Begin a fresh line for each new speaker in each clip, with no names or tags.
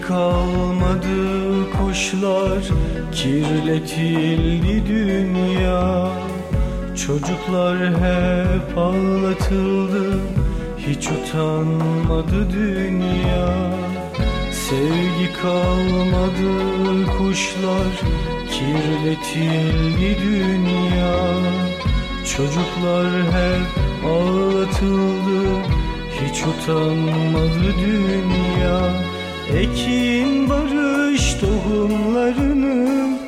kalmadı kuşlar Kirletildi dünya. Çocuklar hep ağlatıldı Hiç utanmadı dünya. Sevgi kalmadı kuşlar Kirletildi dünya. Çocuklar hep ağlatıldı Hiç utanmadı dünya Ekin barış tohumlarını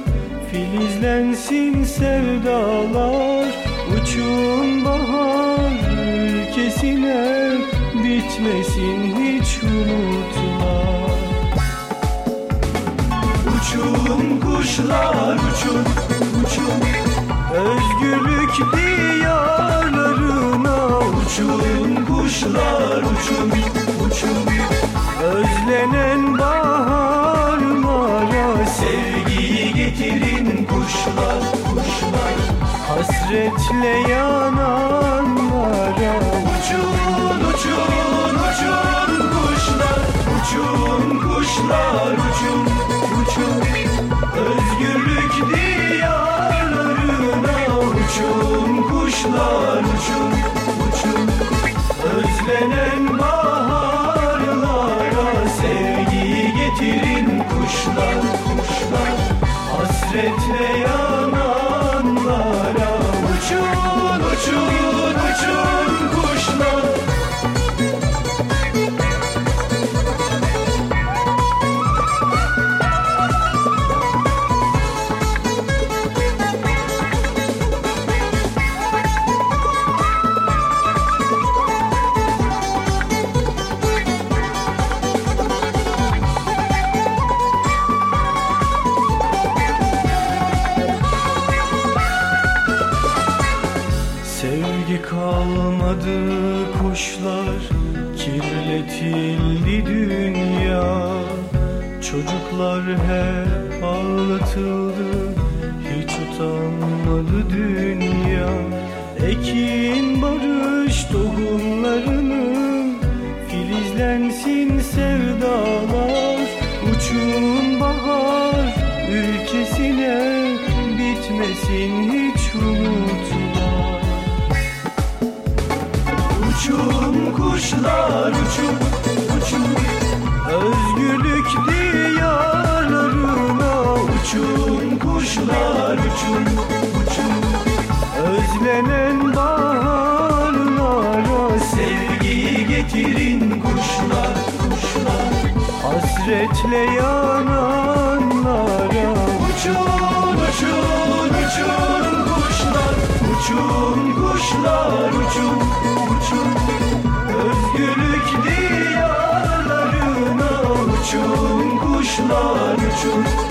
Filizlensin sevdalar. Uçun bahar ülkesine Bitmesin hiç umutlar. Uçun kuşlar uçun uçun. Özgürlük diyarlarına Uçun. Kuşlar uçun Hasretle yananlara. Uçun uçun uçun kuşlar Uçun kuşlar uçun uçun. Özgürlük diyarlarına Uçun kuşlar uçun uçun. Özlenen baharlara Sevgiyi getirin kuşlar kuşlar. Hasretle yananlara Sevgi kalmadı kuşlar Kirletildi dünya. Çocuklar hep ağlatıldı Hiç utanmadı dünya. Ekin barış tohumlarını Filizlensin sevdalar. Uçun bahar ülkesine Bitmesin hiç umutlar kuşlar uçun uçun Özgürlük diyarlarına Uçun kuşlar uçun uçun Özlenen baharlara Sevgiyi getirin kuşlar kuşlar. Hasretle yananlara Uçun uçun uçun kuşlar Uçun kuşlar uçun uçun kuşlar uçun